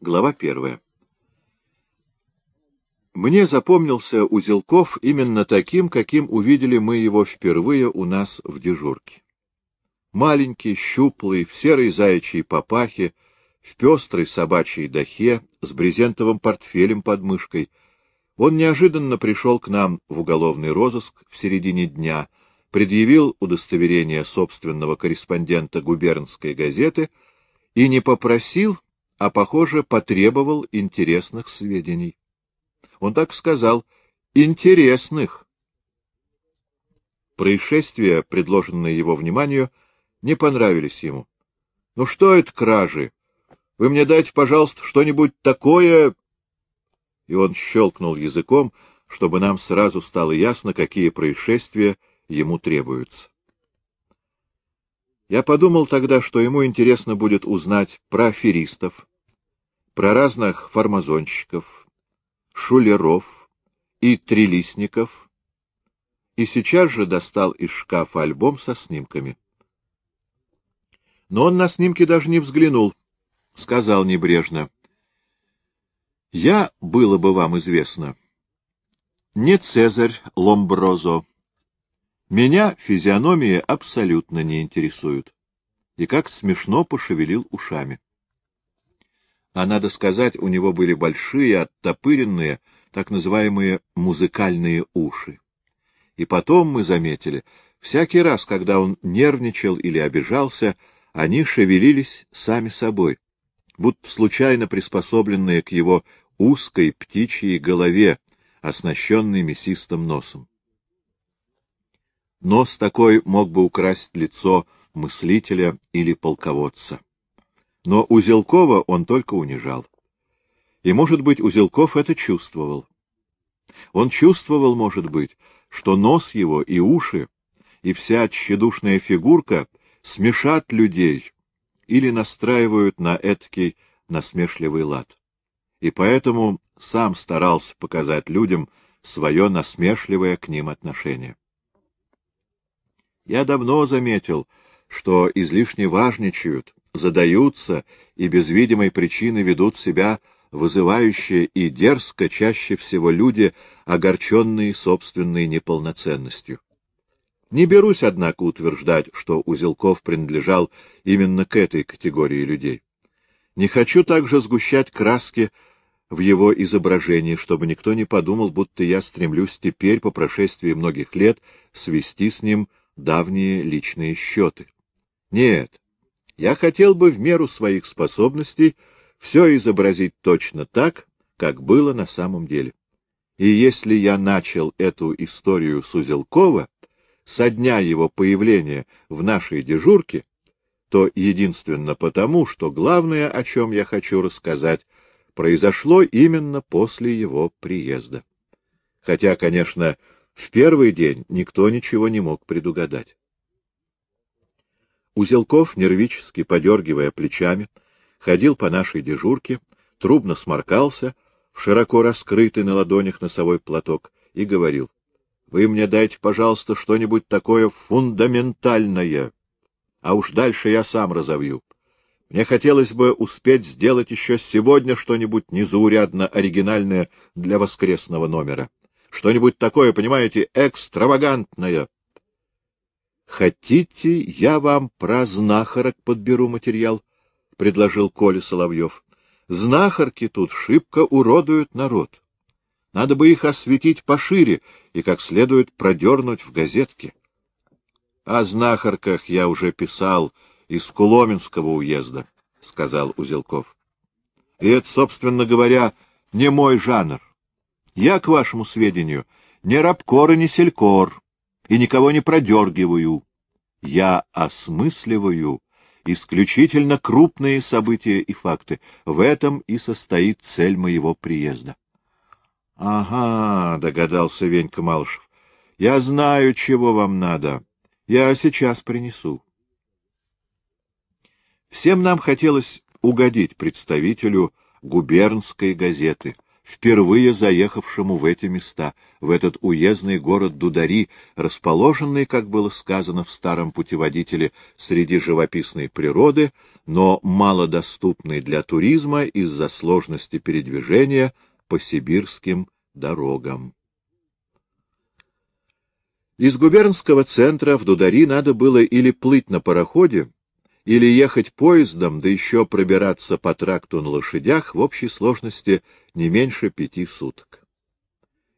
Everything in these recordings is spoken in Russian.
Глава первая. Мне запомнился Узелков именно таким, каким увидели мы его впервые у нас в дежурке. Маленький, щуплый, в серой заячьей папахе, в пестрой собачьей дахе, с брезентовым портфелем под мышкой, он неожиданно пришел к нам в уголовный розыск в середине дня, предъявил удостоверение собственного корреспондента губернской газеты и не попросил, а, похоже, потребовал интересных сведений. Он так сказал, интересных. Происшествия, предложенные его вниманию, не понравились ему. — Ну что это кражи? Вы мне дайте, пожалуйста, что-нибудь такое... И он щелкнул языком, чтобы нам сразу стало ясно, какие происшествия ему требуются. Я подумал тогда, что ему интересно будет узнать про аферистов, про разных фармазонщиков, шулеров и трилистников, и сейчас же достал из шкафа альбом со снимками. Но он на снимки даже не взглянул, сказал небрежно. — Я, было бы вам известно, не Цезарь Ломброзо, меня физиономии абсолютно не интересуют. И как смешно пошевелил ушами. А надо сказать, у него были большие, оттопыренные, так называемые музыкальные уши. И потом мы заметили, всякий раз, когда он нервничал или обижался, они шевелились сами собой, будто случайно приспособленные к его узкой птичьей голове, оснащенной мясистым носом. Нос такой мог бы украсть лицо мыслителя или полководца. Но Узелкова он только унижал. И, может быть, Узелков это чувствовал. Он чувствовал, может быть, что нос его и уши, и вся тщедушная фигурка смешат людей или настраивают на эткий насмешливый лад. И поэтому сам старался показать людям свое насмешливое к ним отношение. Я давно заметил, что излишне важничают, задаются и без видимой причины ведут себя вызывающие и дерзко чаще всего люди, огорченные собственной неполноценностью. Не берусь, однако, утверждать, что Узелков принадлежал именно к этой категории людей. Не хочу также сгущать краски в его изображении, чтобы никто не подумал, будто я стремлюсь теперь, по прошествии многих лет, свести с ним давние личные счеты. Нет, я хотел бы в меру своих способностей все изобразить точно так, как было на самом деле. И если я начал эту историю с Узелкова, со дня его появления в нашей дежурке, то единственно потому, что главное, о чем я хочу рассказать, произошло именно после его приезда. Хотя, конечно, в первый день никто ничего не мог предугадать. Узелков, нервически подергивая плечами, ходил по нашей дежурке, трубно сморкался в широко раскрытый на ладонях носовой платок и говорил, — Вы мне дайте, пожалуйста, что-нибудь такое фундаментальное, а уж дальше я сам разовью. Мне хотелось бы успеть сделать еще сегодня что-нибудь незаурядно оригинальное для воскресного номера. Что-нибудь такое, понимаете, экстравагантное. — Хотите, я вам про знахарок подберу материал? — предложил Коля Соловьев. — Знахарки тут шибко уродуют народ. Надо бы их осветить пошире и как следует продернуть в газетке. — О знахарках я уже писал из Куломенского уезда, — сказал Узелков. — И это, собственно говоря, не мой жанр. Я, к вашему сведению, не рабкор и не селькор, и никого не продергиваю. Я осмысливаю исключительно крупные события и факты. В этом и состоит цель моего приезда. — Ага, — догадался Венька Малышев, — я знаю, чего вам надо. Я сейчас принесу. Всем нам хотелось угодить представителю губернской газеты — впервые заехавшему в эти места, в этот уездный город Дудари, расположенный, как было сказано в старом путеводителе, среди живописной природы, но малодоступный для туризма из-за сложности передвижения по сибирским дорогам. Из губернского центра в Дудари надо было или плыть на пароходе, или ехать поездом, да еще пробираться по тракту на лошадях в общей сложности не меньше пяти суток.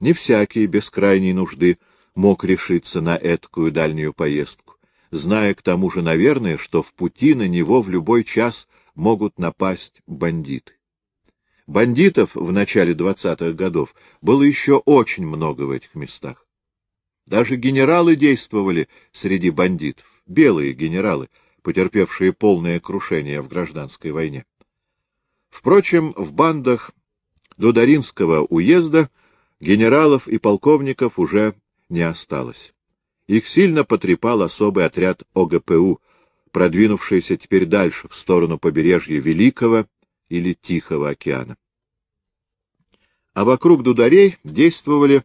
Не всякий без крайней нужды мог решиться на эткую дальнюю поездку, зная к тому же, наверное, что в пути на него в любой час могут напасть бандиты. Бандитов в начале двадцатых годов было еще очень много в этих местах. Даже генералы действовали среди бандитов, белые генералы, потерпевшие полное крушение в гражданской войне. Впрочем, в бандах Дударинского уезда генералов и полковников уже не осталось. Их сильно потрепал особый отряд ОГПУ, продвинувшийся теперь дальше, в сторону побережья Великого или Тихого океана. А вокруг дударей действовали,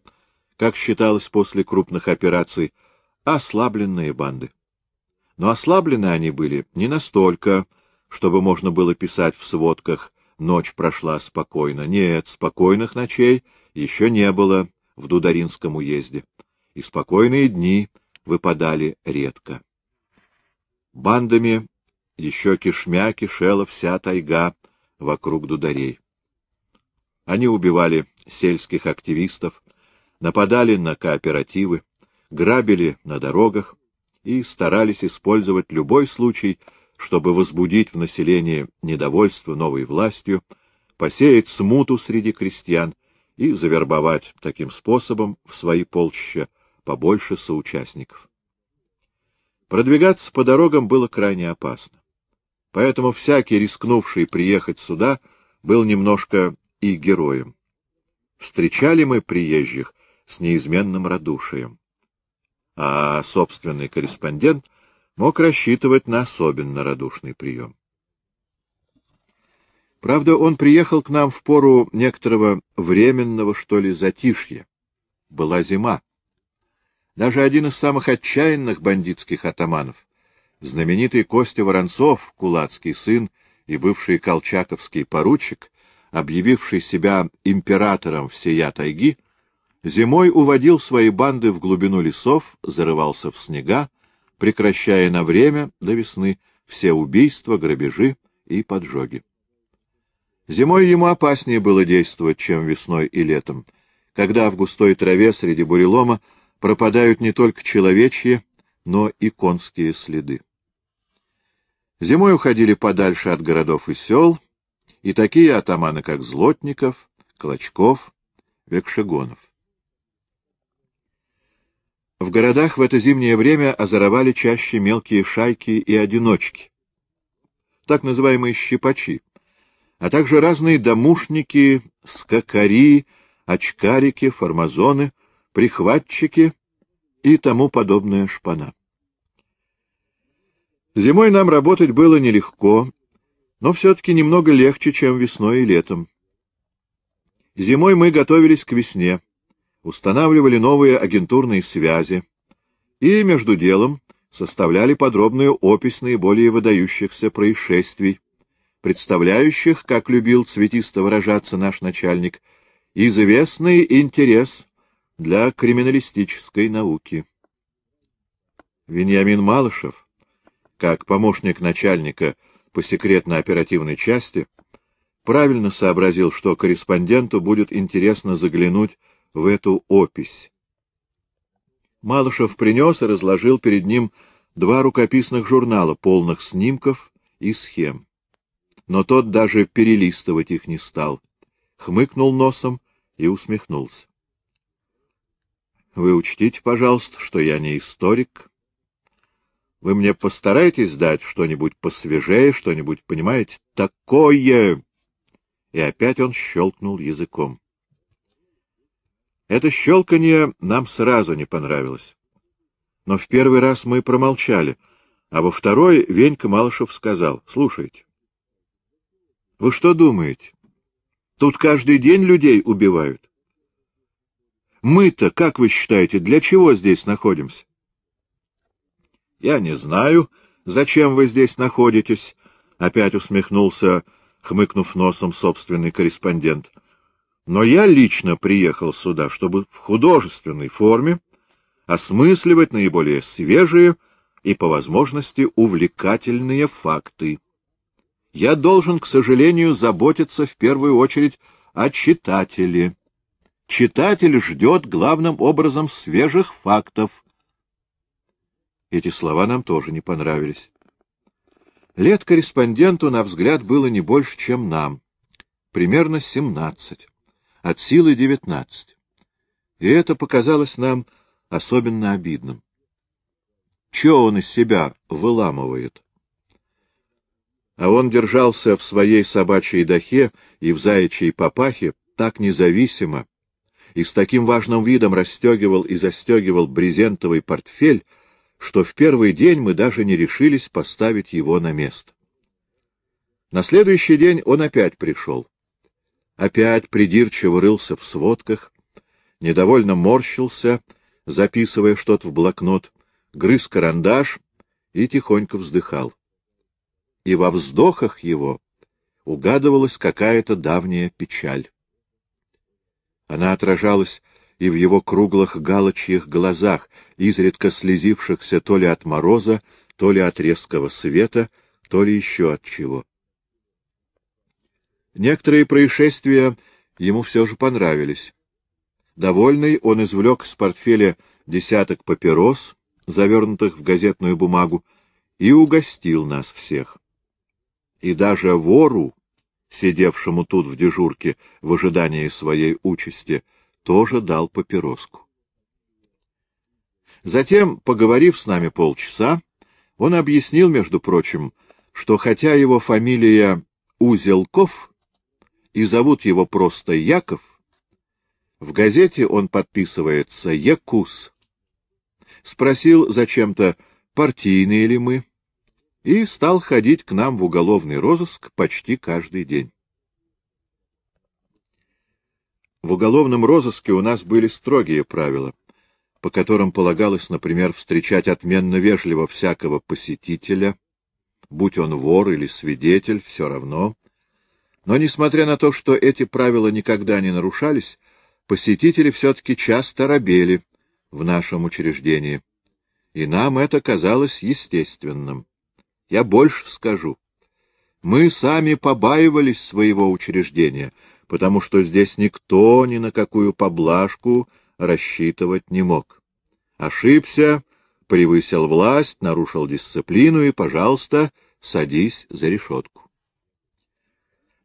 как считалось после крупных операций, ослабленные банды. Но ослаблены они были не настолько, чтобы можно было писать в сводках «ночь прошла спокойно». Нет, спокойных ночей еще не было в Дударинском уезде и спокойные дни выпадали редко. Бандами еще кишмя кишела вся тайга вокруг дударей. Они убивали сельских активистов, нападали на кооперативы, грабили на дорогах и старались использовать любой случай, чтобы возбудить в населении недовольство новой властью, посеять смуту среди крестьян и завербовать таким способом в свои полчища побольше соучастников. Продвигаться по дорогам было крайне опасно. Поэтому всякий, рискнувший приехать сюда, был немножко и героем. Встречали мы приезжих с неизменным радушием. А собственный корреспондент мог рассчитывать на особенно радушный прием. Правда, он приехал к нам в пору некоторого временного, что ли, затишья. Была зима. Даже один из самых отчаянных бандитских атаманов, знаменитый Костя Воронцов, кулацкий сын и бывший колчаковский поручик, объявивший себя императором всея тайги, зимой уводил свои банды в глубину лесов, зарывался в снега, прекращая на время до весны все убийства, грабежи и поджоги. Зимой ему опаснее было действовать, чем весной и летом, когда в густой траве среди бурелома пропадают не только человечьи, но и конские следы. Зимой уходили подальше от городов и сел, и такие атаманы, как Злотников, Клочков, Векшегонов. В городах в это зимнее время озоровали чаще мелкие шайки и одиночки, так называемые щипачи, а также разные домушники, скакари, очкарики, формазоны, прихватчики и тому подобная шпана. Зимой нам работать было нелегко, но все-таки немного легче, чем весной и летом. Зимой мы готовились к весне, устанавливали новые агентурные связи и, между делом, составляли подробную опись наиболее выдающихся происшествий, представляющих, как любил цветисто выражаться наш начальник, известный интерес для криминалистической науки. Вениамин Малышев, как помощник начальника по секретно-оперативной части, правильно сообразил, что корреспонденту будет интересно заглянуть в эту опись. Малышев принес и разложил перед ним два рукописных журнала, полных снимков и схем. Но тот даже перелистывать их не стал, хмыкнул носом и усмехнулся. Вы учтите, пожалуйста, что я не историк. Вы мне постарайтесь дать что-нибудь посвежее, что-нибудь, понимаете, такое. И опять он щелкнул языком. Это щелканье нам сразу не понравилось. Но в первый раз мы промолчали, а во второй Венька Малышев сказал, — Слушайте, вы что думаете? Тут каждый день людей убивают. Мы-то, как вы считаете, для чего здесь находимся? — Я не знаю, зачем вы здесь находитесь, — Опять усмехнулся, хмыкнув носом собственный корреспондент. Но я лично приехал сюда, чтобы в художественной форме осмысливать наиболее свежие и, по возможности, увлекательные факты. Я должен, к сожалению, заботиться в первую очередь о читателе. Читатель ждет главным образом свежих фактов. Эти слова нам тоже не понравились. Лет корреспонденту, на взгляд, было не больше, чем нам. Примерно семнадцать. От силы девятнадцать. И это показалось нам особенно обидным. Че он из себя выламывает? А он держался в своей собачьей дахе и в заячьей папахе так независимо и с таким важным видом расстегивал и застегивал брезентовый портфель, что в первый день мы даже не решились поставить его на место. На следующий день он опять пришел. Опять придирчиво рылся в сводках, недовольно морщился, записывая что-то в блокнот, грыз карандаш и тихонько вздыхал. И во вздохах его угадывалась какая-то давняя печаль. Она отражалась и в его круглых галочьих глазах, изредка слезившихся то ли от мороза, то ли от резкого света, то ли еще от чего. Некоторые происшествия ему все же понравились. Довольный, он извлек с портфеля десяток папирос, завернутых в газетную бумагу, и угостил нас всех. И даже вору, сидевшему тут в дежурке в ожидании своей участи, тоже дал папироску. Затем, поговорив с нами полчаса, он объяснил, между прочим, что хотя его фамилия Узелков и зовут его просто Яков, в газете он подписывается Якус. Спросил зачем-то, партийные ли мы, и стал ходить к нам в уголовный розыск почти каждый день. В уголовном розыске у нас были строгие правила, по которым полагалось, например, встречать отменно вежливо всякого посетителя, будь он вор или свидетель, все равно. Но, несмотря на то, что эти правила никогда не нарушались, посетители все-таки часто робели в нашем учреждении, и нам это казалось естественным. Я больше скажу. Мы сами побаивались своего учреждения — потому что здесь никто ни на какую поблажку рассчитывать не мог. Ошибся, превысил власть, нарушил дисциплину и, пожалуйста, садись за решетку.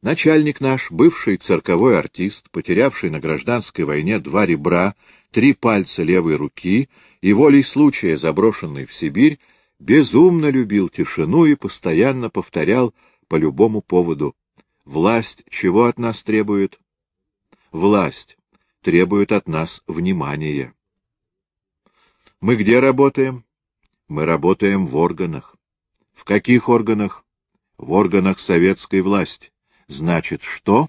Начальник наш, бывший цирковой артист, потерявший на гражданской войне два ребра, три пальца левой руки и волей случая заброшенный в Сибирь, безумно любил тишину и постоянно повторял по любому поводу Власть чего от нас требует? Власть требует от нас внимания. Мы где работаем? Мы работаем в органах. В каких органах? В органах советской власти. Значит, что?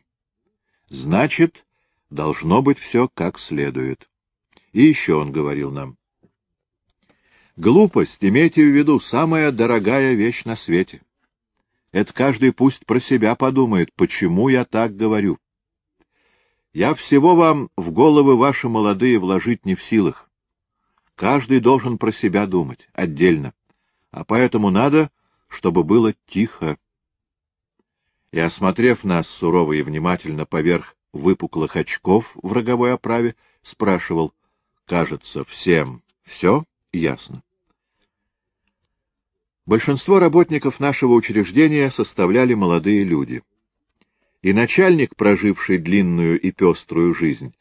Значит, должно быть все как следует. И еще он говорил нам. Глупость, имейте в виду, самая дорогая вещь на свете. Это каждый пусть про себя подумает, почему я так говорю. Я всего вам в головы ваши молодые вложить не в силах. Каждый должен про себя думать, отдельно. А поэтому надо, чтобы было тихо. И, осмотрев нас сурово и внимательно поверх выпуклых очков в роговой оправе, спрашивал, кажется, всем все ясно. Большинство работников нашего учреждения составляли молодые люди. И начальник, проживший длинную и пеструю жизнь,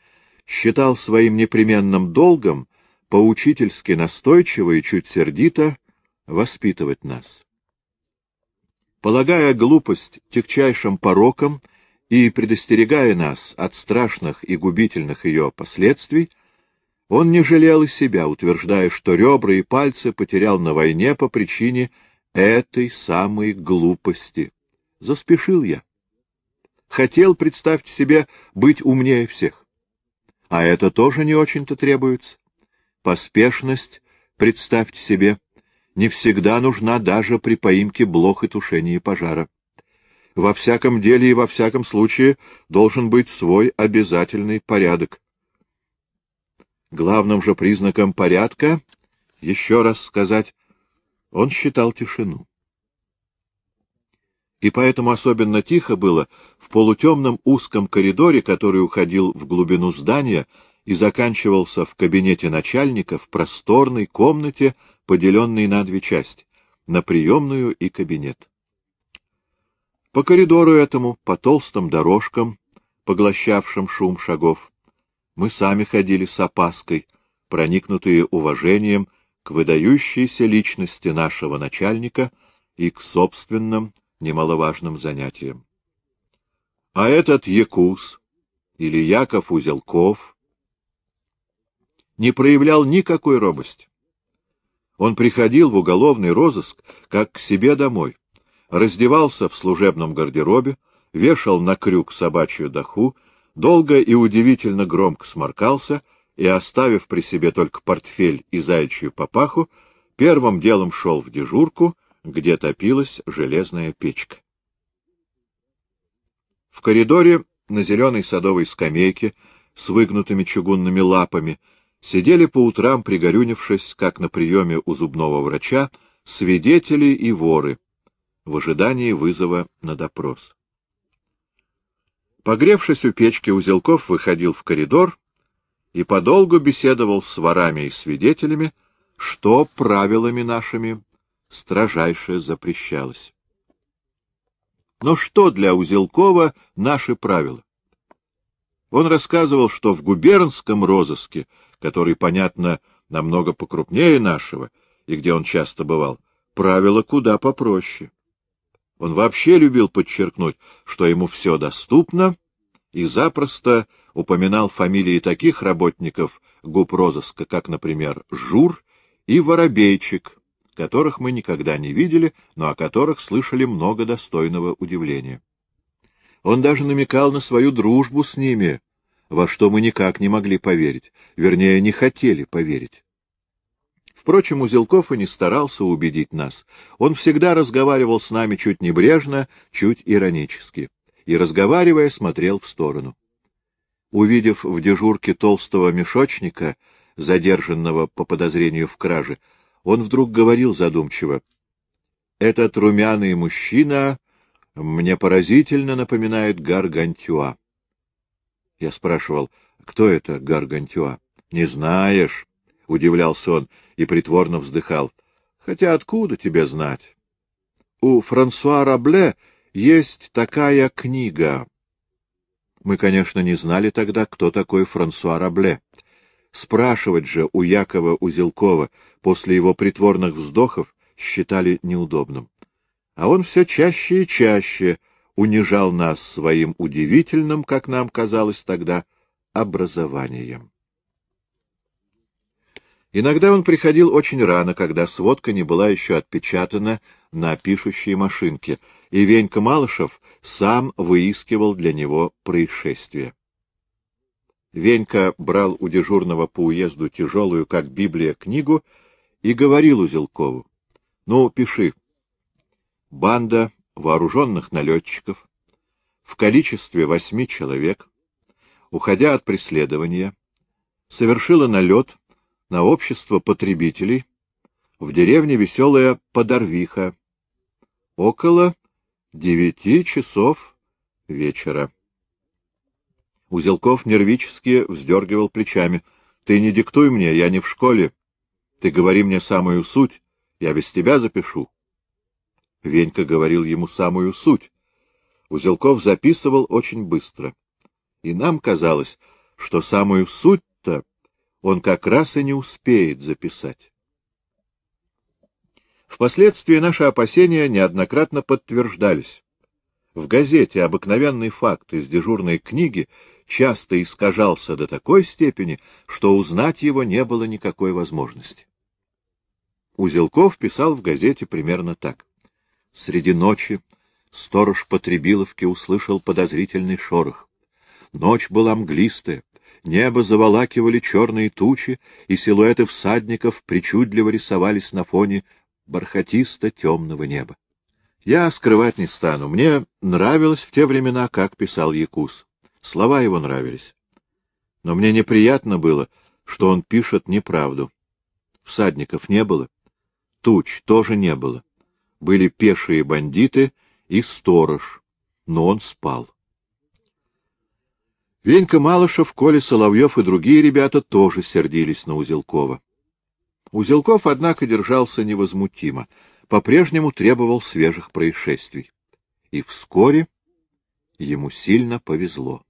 считал своим непременным долгом поучительски настойчиво и чуть сердито воспитывать нас. Полагая глупость тягчайшим пороком и предостерегая нас от страшных и губительных ее последствий, он не жалел и себя, утверждая, что ребра и пальцы потерял на войне по причине этой самой глупости. Заспешил я. Хотел, представьте себе, быть умнее всех. А это тоже не очень-то требуется. Поспешность, представьте себе, не всегда нужна даже при поимке блох и тушении пожара. Во всяком деле и во всяком случае должен быть свой обязательный порядок. Главным же признаком порядка, еще раз сказать, он считал тишину. И поэтому особенно тихо было в полутемном узком коридоре, который уходил в глубину здания и заканчивался в кабинете начальника в просторной комнате, поделенной на две части — на приемную и кабинет. По коридору этому, по толстым дорожкам, поглощавшим шум шагов, мы сами ходили с опаской, проникнутые уважением к выдающейся личности нашего начальника и к собственным немаловажным занятиям. А этот Якус или Яков Узелков не проявлял никакой робости. Он приходил в уголовный розыск как к себе домой, раздевался в служебном гардеробе, вешал на крюк собачью доху, долго и удивительно громко сморкался и, оставив при себе только портфель и заячью папаху, первым делом шел в дежурку, где топилась железная печка. В коридоре на зеленой садовой скамейке с выгнутыми чугунными лапами сидели по утрам, пригорюнившись, как на приеме у зубного врача, свидетели и воры в ожидании вызова на допрос. Погревшись у печки, Узелков выходил в коридор и подолгу беседовал с ворами и свидетелями, что правилами нашими строжайше запрещалось. Но что для Узелкова наши правила? Он рассказывал, что в губернском розыске, который, понятно, намного покрупнее нашего, и где он часто бывал, правила куда попроще. Он вообще любил подчеркнуть, что ему все доступно, и запросто упоминал фамилии таких работников гупрозыска, как, например, Жур и Воробейчик, которых мы никогда не видели, но о которых слышали много достойного удивления. Он даже намекал на свою дружбу с ними, во что мы никак не могли поверить, вернее, не хотели поверить. Впрочем, Узелков и не старался убедить нас. Он всегда разговаривал с нами чуть небрежно, чуть иронически. И, разговаривая, смотрел в сторону. Увидев в дежурке толстого мешочника, задержанного по подозрению в краже, он вдруг говорил задумчиво. — Этот румяный мужчина мне поразительно напоминает Гаргантюа. Я спрашивал, кто это Гаргантюа? — Не знаешь, — удивлялся он и притворно вздыхал. — Хотя откуда тебе знать? У Франсуа Рабле есть такая книга. Мы, конечно, не знали тогда, кто такой Франсуа Рабле. Спрашивать же у Якова Узелкова после его притворных вздохов считали неудобным. А он все чаще и чаще унижал нас своим удивительным, как нам казалось тогда, образованием. Иногда он приходил очень рано, когда сводка не была еще отпечатана на пишущей машинке, и Венька Малышев сам выискивал для него происшествие. Венька брал у дежурного по уезду тяжелую, как Библия, книгу и говорил Узелкову. — Ну, пиши. Банда вооруженных налетчиков в количестве восьми человек, уходя от преследования, совершила налет на общество потребителей в деревне Веселая Подорвиха около девяти часов вечера. Узелков нервически вздергивал плечами. — Ты не диктуй мне, я не в школе. Ты говори мне самую суть, я без тебя запишу. Венька говорил ему самую суть. Узелков записывал очень быстро. И нам казалось, что самую суть-то он как раз и не успеет записать. Впоследствии наши опасения неоднократно подтверждались. В газете «Обыкновенный факт» из дежурной книги часто искажался до такой степени, что узнать его не было никакой возможности. Узелков писал в газете примерно так. Среди ночи сторож Потребиловки услышал подозрительный шорох. Ночь была мглистая, Небо заволакивали черные тучи, и силуэты всадников причудливо рисовались на фоне бархатисто-темного неба. Я скрывать не стану. Мне нравилось в те времена, как писал Якус. Слова его нравились. Но мне неприятно было, что он пишет неправду. Всадников не было, туч тоже не было. Были пешие бандиты и сторож, но он спал. Венька Малышев, Коля Соловьев и другие ребята тоже сердились на Узелкова. Узелков, однако, держался невозмутимо, по-прежнему требовал свежих происшествий. И вскоре ему сильно повезло.